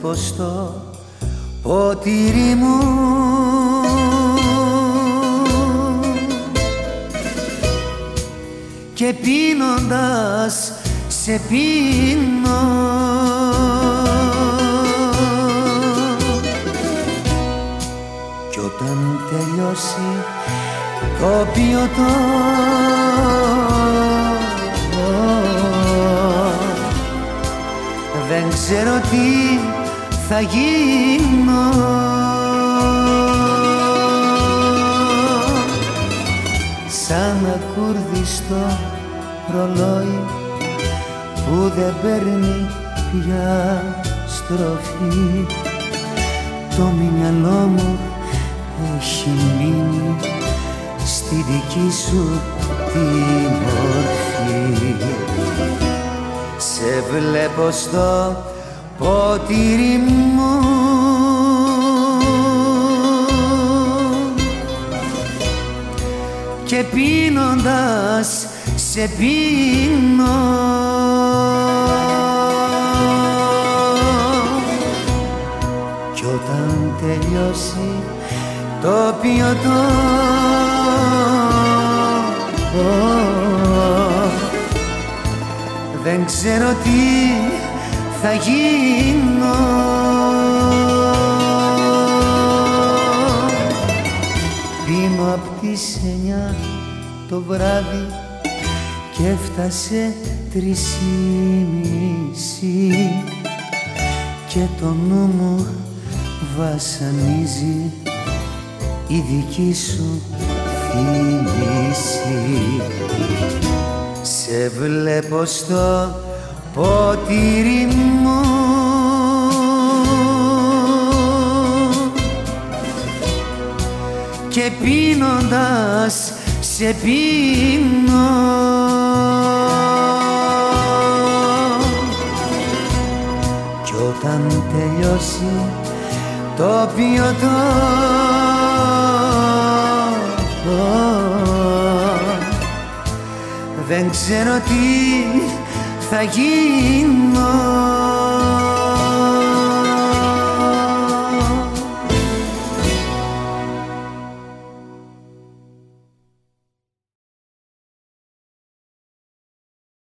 βλέπω στο ποτήρι μου. Και πίνοντας σε πίνω. Κι όταν τελειώσει το ποιοτό δεν ξέρω τι θα γίνω. Σαν ακούρδιστο ρολόι που δεν παίρνει πια στροφή. Το μυαλό μου έχει μείνει στη δική σου τη μορφή σε βλέπω στο ποτήρι μου. Και πίνοντας σε πίνω. Κι όταν τελειώσει το ποιοτό δεν ξέρω τι θα γίνω. Πίνω απ' τις εννιά το βράδυ και έφτασε τρισήμιση και το νου μου βασανίζει η δική σου θύμηση Σε βλέπω στο ποτήρι μου. Και πίνοντας σε πίνω. Κι όταν τελειώσει το ποιοτό δεν ξέρω τι θα γίνω.